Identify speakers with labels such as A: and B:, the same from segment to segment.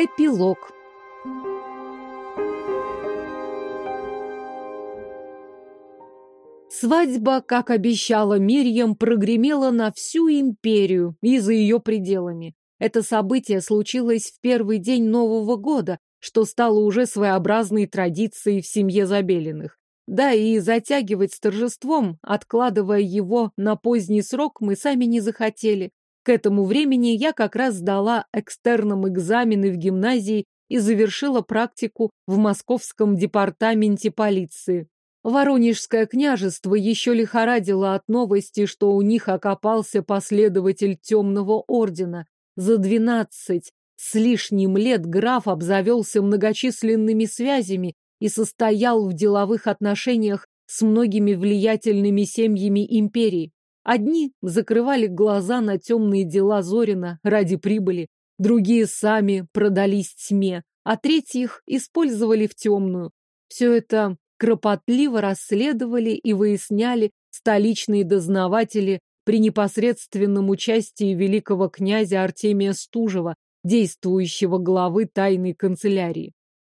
A: Эпилог. Свадьба, как обещала Мирьям, прогремела на всю империю и за ее пределами. Это событие случилось в первый день Нового года, что стало уже своеобразной традицией в семье Забелиных. Да и затягивать с торжеством, откладывая его на поздний срок, мы сами не захотели. К этому времени я как раз сдала экстерном экзамены в гимназии и завершила практику в Московском департаменте полиции. Воронежское княжество еще лихорадило от новости, что у них окопался последователь темного ордена. За двенадцать с лишним лет граф обзавелся многочисленными связями и состоял в деловых отношениях с многими влиятельными семьями империи. Одни закрывали глаза на темные дела Зорина ради прибыли, другие сами продались тьме, а третьих использовали в темную. Все это кропотливо расследовали и выясняли столичные дознаватели при непосредственном участии великого князя Артемия Стужева, действующего главы тайной канцелярии.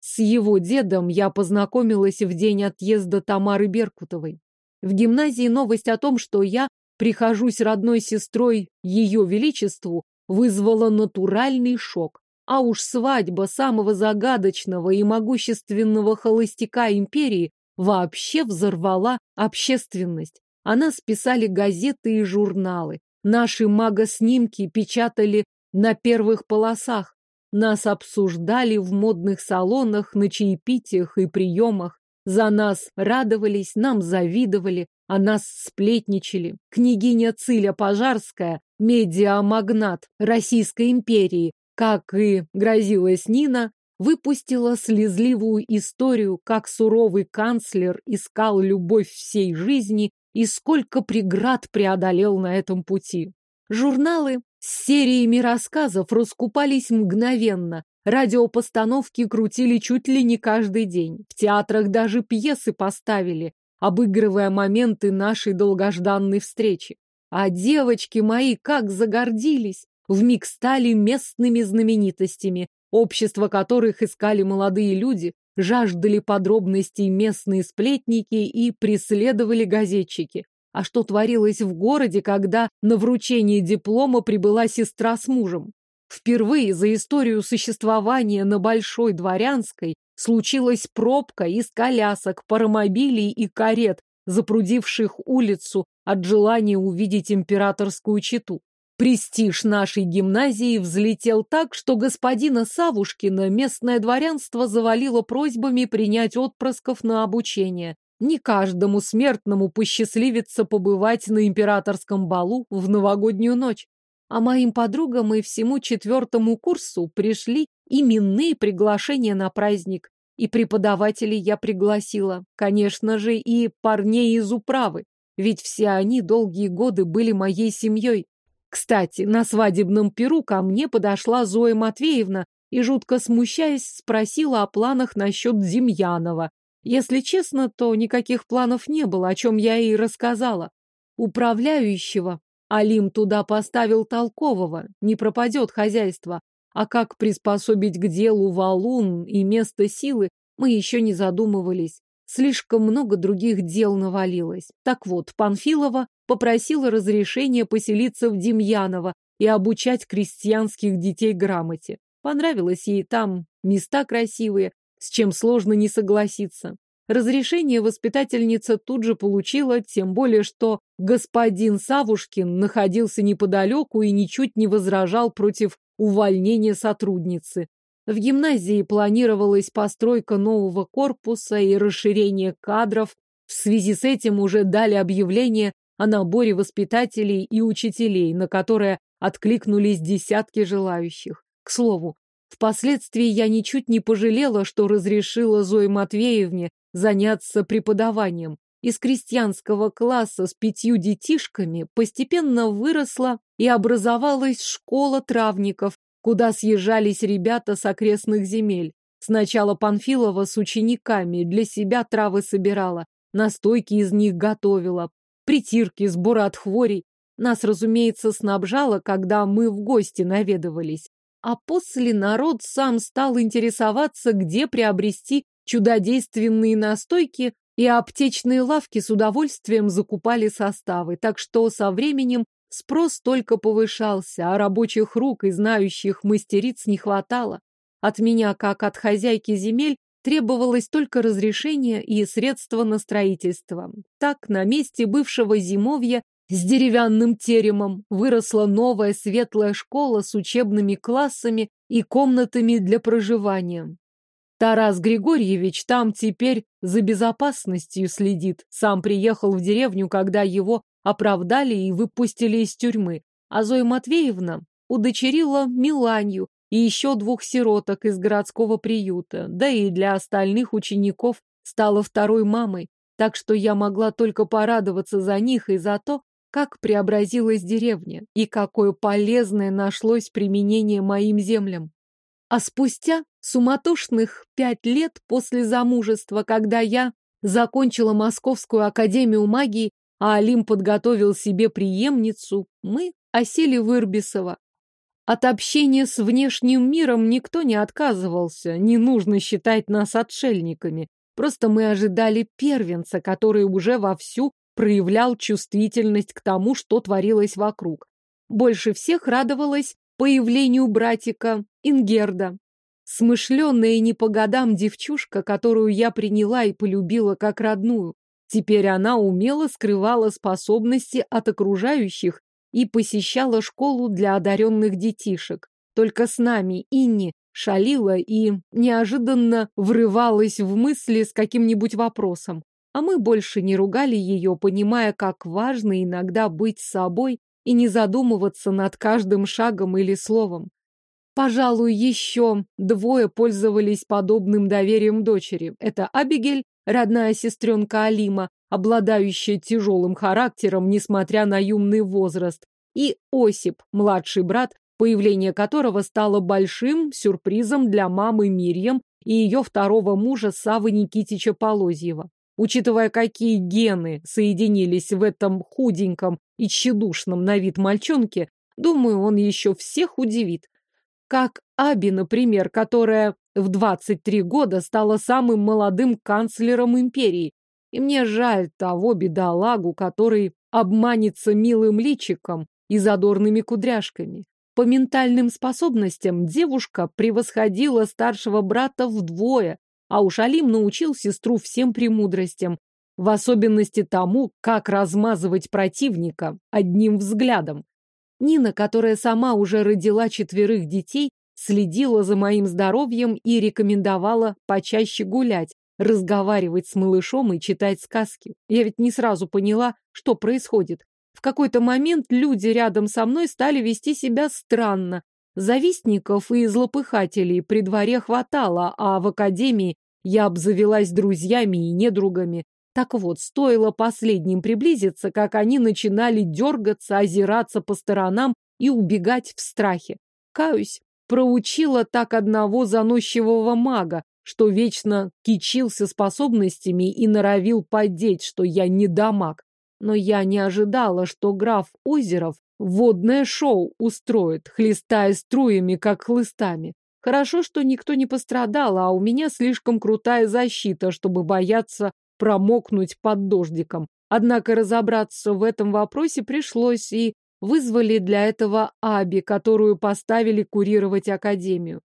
A: С его дедом я познакомилась в день отъезда Тамары Беркутовой. В гимназии новость о том, что я прихожусь родной сестрой Ее Величеству, вызвала натуральный шок. А уж свадьба самого загадочного и могущественного холостяка империи вообще взорвала общественность. Она списали газеты и журналы. Наши магоснимки печатали на первых полосах. Нас обсуждали в модных салонах, на чаепитиях и приемах. За нас радовались, нам завидовали, а нас сплетничали. Княгиня Циля Пожарская, медиамагнат Российской империи, как и грозилась Нина, выпустила слезливую историю, как суровый канцлер искал любовь всей жизни и сколько преград преодолел на этом пути. Журналы с сериями рассказов раскупались мгновенно, радиопостановки крутили чуть ли не каждый день, в театрах даже пьесы поставили, обыгрывая моменты нашей долгожданной встречи. А девочки мои как загордились, вмиг стали местными знаменитостями, общество которых искали молодые люди, жаждали подробностей местные сплетники и преследовали газетчики. А что творилось в городе, когда на вручение диплома прибыла сестра с мужем? Впервые за историю существования на Большой Дворянской случилась пробка из колясок, паромобилей и карет, запрудивших улицу от желания увидеть императорскую чету. Престиж нашей гимназии взлетел так, что господина Савушкина местное дворянство завалило просьбами принять отпрысков на обучение. Не каждому смертному посчастливится побывать на императорском балу в новогоднюю ночь. А моим подругам и всему четвертому курсу пришли именные приглашения на праздник. И преподавателей я пригласила, конечно же, и парней из управы, ведь все они долгие годы были моей семьей. Кстати, на свадебном перу ко мне подошла Зоя Матвеевна и, жутко смущаясь, спросила о планах насчет Демьянова, если честно, то никаких планов не было, о чем я ей рассказала. Управляющего Алим туда поставил толкового, не пропадет хозяйство. А как приспособить к делу валун и место силы, мы еще не задумывались. Слишком много других дел навалилось. Так вот, Панфилова попросила разрешения поселиться в Демьяново и обучать крестьянских детей грамоте. Понравилось ей там, места красивые, с чем сложно не согласиться. Разрешение воспитательница тут же получила, тем более, что господин Савушкин находился неподалеку и ничуть не возражал против увольнения сотрудницы. В гимназии планировалась постройка нового корпуса и расширение кадров. В связи с этим уже дали объявление о наборе воспитателей и учителей, на которое откликнулись десятки желающих. К слову, Впоследствии я ничуть не пожалела, что разрешила Зое Матвеевне заняться преподаванием. Из крестьянского класса с пятью детишками постепенно выросла и образовалась школа травников, куда съезжались ребята с окрестных земель. Сначала Панфилова с учениками для себя травы собирала, настойки из них готовила, притирки, сборы от хворей. Нас, разумеется, снабжала, когда мы в гости наведывались. а после народ сам стал интересоваться, где приобрести чудодейственные настойки, и аптечные лавки с удовольствием закупали составы, так что со временем спрос только повышался, а рабочих рук и знающих мастериц не хватало. От меня, как от хозяйки земель, требовалось только разрешение и средства на строительство. Так, на месте бывшего зимовья с деревянным теремом выросла новая светлая школа с учебными классами и комнатами для проживания. Тарас Григорьевич там теперь за безопасностью следит. Сам приехал в деревню, когда его оправдали и выпустили из тюрьмы. А Зоя Матвеевна удочерила Миланью и еще двух сироток из городского приюта, да и для остальных учеников стала второй мамой, так что я могла только порадоваться за них и за то, как преобразилась деревня и какое полезное нашлось применение моим землям. А спустя суматошных пять лет после замужества, когда я закончила Московскую академию магии, а Алим подготовил себе преемницу, мы осели в Ирбисово. От общения с внешним миром никто не отказывался, не нужно считать нас отшельниками. Просто мы ожидали первенца, который уже вовсю проявлял чувствительность к тому, что творилось вокруг. Больше всех радовалась появлению братика Ингерда. Смышленная и не по годам девчушка, которую я приняла и полюбила как родную. Теперь она умело скрывала способности от окружающих и посещала школу для одаренных детишек. Только с нами Инни шалила и неожиданно врывалась в мысли с каким-нибудь вопросом. А мы больше не ругали ее, понимая, как важно иногда быть собой и не задумываться над каждым шагом или словом. Пожалуй, еще двое пользовались подобным доверием дочери. Это Абигель, родная сестренка Алима, обладающая тяжелым характером, несмотря на юный возраст, и Осип, младший брат, появление которого стало большим сюрпризом для мамы Мирьям и ее второго мужа Савы Никитича Полозьева. Учитывая, какие гены соединились в этом худеньком и тщедушном на вид мальчонке, думаю, он еще всех удивит. Как Аби, например, которая в 23 года стала самым молодым канцлером империи. И мне жаль того бедолагу, который обманется милым личиком и задорными кудряшками. По ментальным способностям девушка превосходила старшего брата вдвое, а уж Алим научил сестру всем премудростям, в особенности тому, как размазывать противника одним взглядом. Нина, которая сама уже родила четверых детей, следила за моим здоровьем и рекомендовала почаще гулять, разговаривать с малышом и читать сказки. Я ведь не сразу поняла, что происходит. В какой-то момент люди рядом со мной стали вести себя странно, Завистников и злопыхателей при дворе хватало, а в академии я обзавелась друзьями и недругами. Так вот, стоило последним приблизиться, как они начинали дергаться, озираться по сторонам и убегать в страхе. Каюсь, проучила так одного заносчивого мага, что вечно кичился способностями и норовил подеть, что я не дамаг. Но я не ожидала, что граф Озеров водное шоу устроит, хлестая струями, как хлыстами. Хорошо, что никто не пострадал, а у меня слишком крутая защита, чтобы бояться промокнуть под дождиком. Однако разобраться в этом вопросе пришлось, и вызвали для этого Аби, которую поставили курировать академию.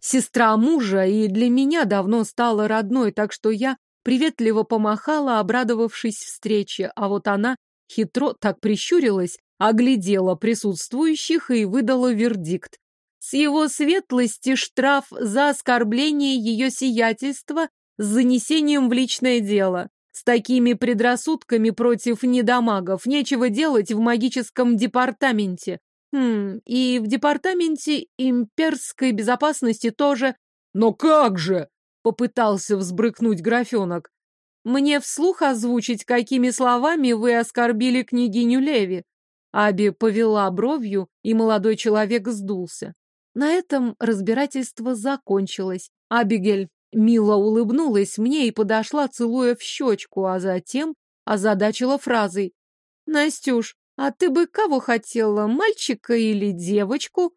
A: Сестра мужа и для меня давно стала родной, так что я приветливо помахала, обрадовавшись встрече, а вот она хитро так прищурилась, оглядела присутствующих и выдала вердикт. С его светлости штраф за оскорбление ее сиятельства с занесением в личное дело. С такими предрассудками против недомагов нечего делать в магическом департаменте. Хм, и в департаменте имперской безопасности тоже. Но как же? Попытался взбрыкнуть графенок. Мне вслух озвучить, какими словами вы оскорбили княгиню Леви. Аби повела бровью, и молодой человек сдулся. На этом разбирательство закончилось. Абигель мило улыбнулась мне и подошла, целуя в щечку, а затем озадачила фразой. «Настюш, а ты бы кого хотела, мальчика или девочку?»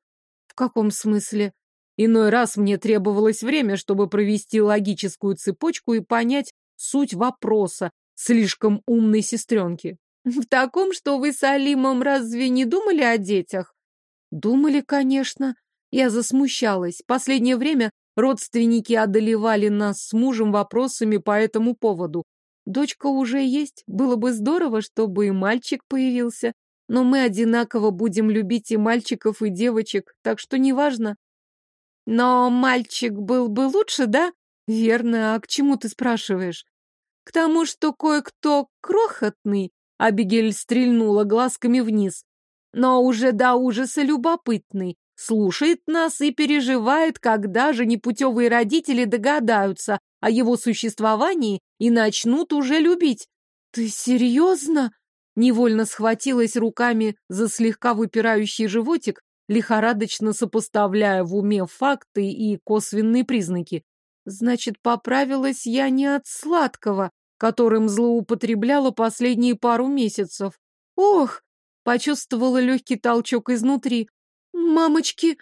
A: В каком смысле? Иной раз мне требовалось время, чтобы провести логическую цепочку и понять суть вопроса слишком умной сестренки. В таком, что вы с Алимом разве не думали о детях? Думали, конечно. Я засмущалась. Последнее время родственники одолевали нас с мужем вопросами по этому поводу. Дочка уже есть. Было бы здорово, чтобы и мальчик появился. Но мы одинаково будем любить и мальчиков, и девочек, так что неважно. Но мальчик был бы лучше, да? Верно. А к чему ты спрашиваешь? К тому, что кое-кто крохотный, Абигель стрельнула глазками вниз, но уже до ужаса любопытный, слушает нас и переживает, когда же непутевые родители догадаются о его существовании и начнут уже любить. Ты серьезно? Невольно схватилась руками за слегка выпирающий животик, лихорадочно сопоставляя в уме факты и косвенные признаки. Значит, поправилась я не от сладкого, которым злоупотребляла последние пару месяцев. Ох! Почувствовала легкий толчок изнутри. Мамочки!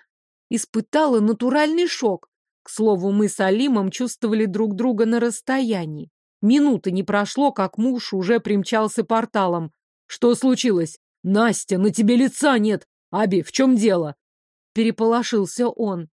A: Испытала натуральный шок. К слову, мы с Алимом чувствовали друг друга на расстоянии. Минуты не прошло, как муж уже примчался порталом. Что случилось? Настя, на тебе лица нет. Аби, в чем дело? Переполошился он.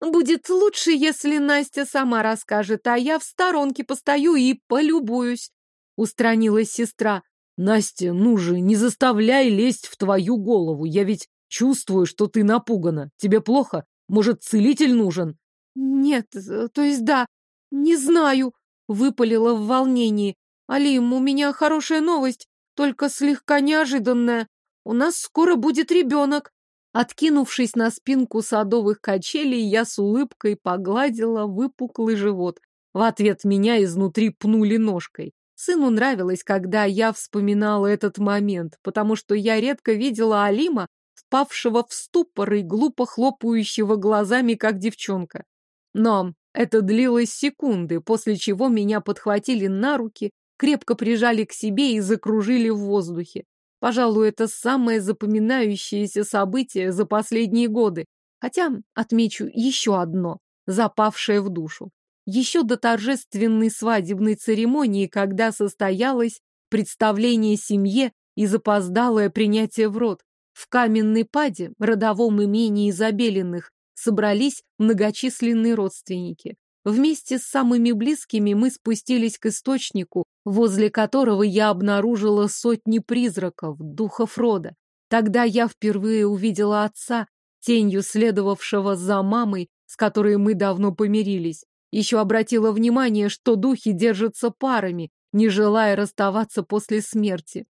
A: Будет лучше, если Настя сама расскажет, а я в сторонке постою и полюбуюсь. Устранилась сестра. Настя, ну же, не заставляй лезть в твою голову. Я ведь чувствую, что ты напугана. Тебе плохо? Может, целитель нужен? Нет, то есть да. Не знаю. Выпалила в волнении. Алим, у меня хорошая новость, только слегка неожиданная. У нас скоро будет ребенок. Откинувшись на спинку садовых качелей, я с улыбкой погладила выпуклый живот. В ответ меня изнутри пнули ножкой. Сыну нравилось, когда я вспоминала этот момент, потому что я редко видела Алима, впавшего в ступор и глупо хлопающего глазами, как девчонка. Но это длилось секунды, после чего меня подхватили на руки, крепко прижали к себе и закружили в воздухе. Пожалуй, это самое запоминающееся событие за последние годы. Хотя отмечу еще одно, запавшее в душу. Еще до торжественной свадебной церемонии, когда состоялось представление семье и запоздалое принятие в род, в каменной паде, родовом имении Изабелиных, собрались многочисленные родственники. Вместе с самыми близкими мы спустились к источнику, возле которого я обнаружила сотни призраков, духов рода. Тогда я впервые увидела отца, тенью следовавшего за мамой, с которой мы давно помирились. Еще обратила внимание, что духи держатся парами, не желая расставаться после смерти.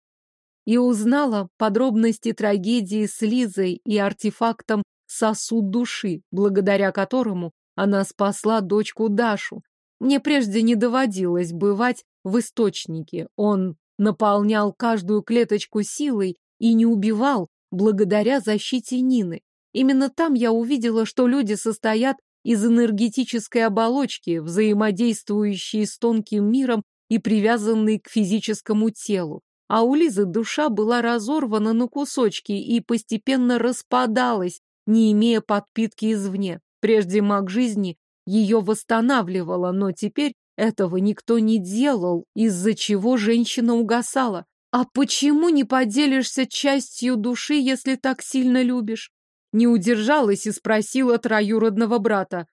A: И узнала подробности трагедии с Лизой и артефактом сосуд души, благодаря которому она спасла дочку Дашу. Мне прежде не доводилось бывать в источнике. Он наполнял каждую клеточку силой и не убивал благодаря защите Нины. Именно там я увидела, что люди состоят из энергетической оболочки, взаимодействующей с тонким миром и привязанной к физическому телу. А у Лизы душа была разорвана на кусочки и постепенно распадалась, не имея подпитки извне. Прежде маг жизни ее восстанавливала, но теперь этого никто не делал, из-за чего женщина угасала. А почему не поделишься частью души, если так сильно любишь? Не удержалась и спросила троюродного брата.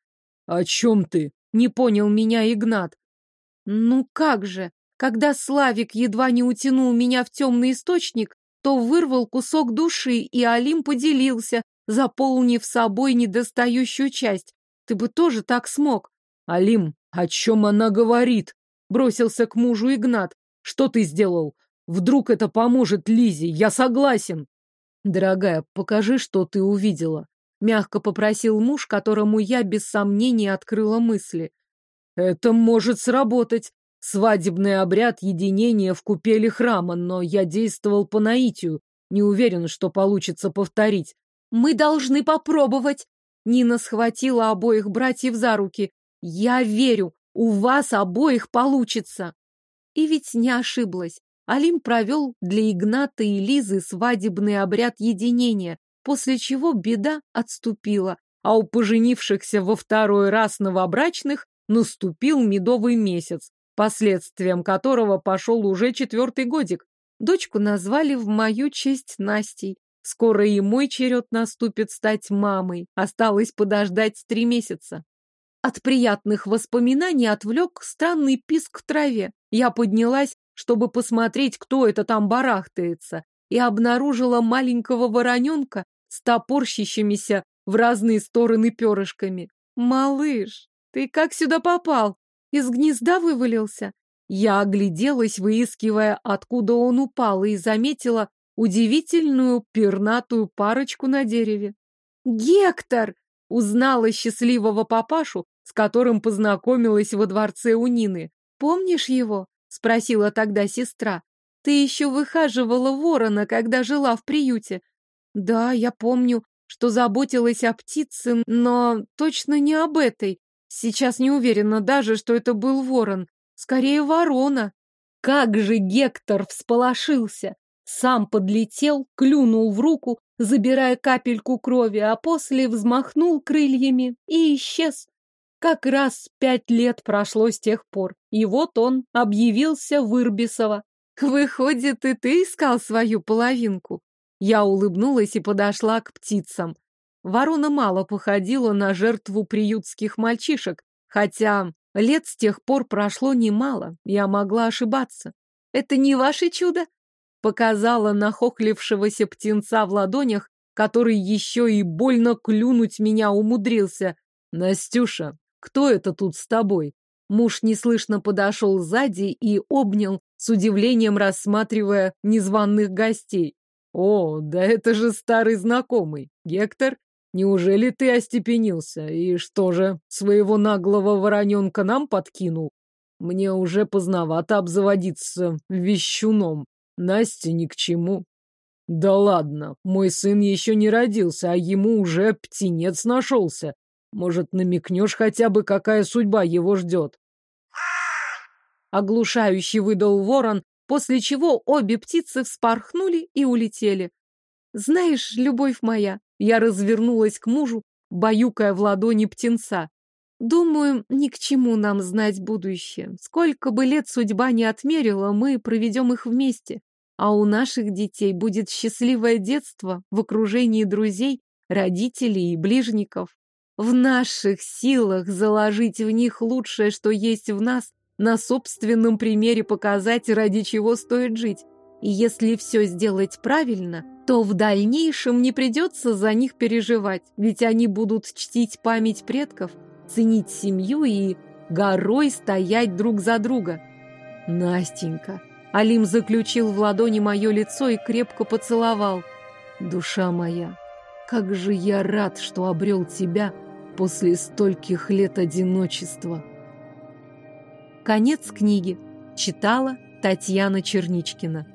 A: «О чем ты?» — не понял меня Игнат. «Ну как же, когда Славик едва не утянул меня в темный источник, то вырвал кусок души, и Алим поделился, заполнив собой недостающую часть. Ты бы тоже так смог. Алим, о чем она говорит? Бросился к мужу Игнат. Что ты сделал? Вдруг это поможет Лизе? Я согласен. Дорогая, покажи, что ты увидела. Мягко попросил муж, которому я без сомнения открыла мысли. Это может сработать. Свадебный обряд единения в купели храма, но я действовал по наитию. Не уверен, что получится повторить. Мы должны попробовать. Нина схватила обоих братьев за руки. Я верю, у вас обоих получится. И ведь не ошиблась. Алим провел для Игната и Лизы свадебный обряд единения, после чего беда отступила, а у поженившихся во второй раз новобрачных наступил медовый месяц, последствием которого пошел уже четвертый годик. Дочку назвали в мою честь Настей. Скоро и мой черед наступит стать мамой. Осталось подождать три месяца. От приятных воспоминаний отвлек странный писк в траве. Я поднялась, чтобы посмотреть, кто это там барахтается, и обнаружила маленького вороненка с топорщищимися в разные стороны перышками. «Малыш, ты как сюда попал? Из гнезда вывалился?» Я огляделась, выискивая, откуда он упал, и заметила удивительную пернатую парочку на дереве. «Гектор!» — узнала счастливого папашу, с которым познакомилась во дворце у Нины. «Помнишь его?» — спросила тогда сестра. «Ты еще выхаживала ворона, когда жила в приюте». «Да, я помню, что заботилась о птице, но точно не об этой. Сейчас не уверена даже, что это был ворон. Скорее, ворона». Как же Гектор всполошился! Сам подлетел, клюнул в руку, забирая капельку крови, а после взмахнул крыльями и исчез. Как раз пять лет прошло с тех пор, и вот он объявился в Ирбисово. Выходит, и ты искал свою половинку? Я улыбнулась и подошла к птицам. Ворона мало походила на жертву приютских мальчишек, хотя лет с тех пор прошло немало, я могла ошибаться. Это не ваше чудо? Показала нахохлившегося птенца в ладонях, который еще и больно клюнуть меня умудрился. Настюша, кто это тут с тобой? Муж неслышно подошел сзади и обнял, с удивлением рассматривая незваных гостей. О, да это же старый знакомый. Гектор, неужели ты остепенился? И что же, своего наглого вороненка нам подкинул? Мне уже поздновато обзаводиться вещуном. Настя ни к чему. Да ладно, мой сын еще не родился, а ему уже птенец нашелся. Может, намекнешь хотя бы, какая судьба его ждет? Оглушающий выдал ворон, после чего обе птицы вспорхнули и улетели. Знаешь, любовь моя, я развернулась к мужу, баюкая в ладони птенца. Думаю, ни к чему нам знать будущее. Сколько бы лет судьба не отмерила, мы проведем их вместе. А у наших детей будет счастливое детство в окружении друзей, родителей и ближников. В наших силах заложить в них лучшее, что есть в нас, на собственном примере показать, ради чего стоит жить. И если все сделать правильно, то в дальнейшем не придется за них переживать, ведь они будут чтить память предков, ценить семью и горой стоять друг за друга. Настенька. Алим заключил в ладони мое лицо и крепко поцеловал. Душа моя, как же я рад, что обрел тебя, после стольких лет одиночества. Конец книги. Читала Татьяна Черничкина.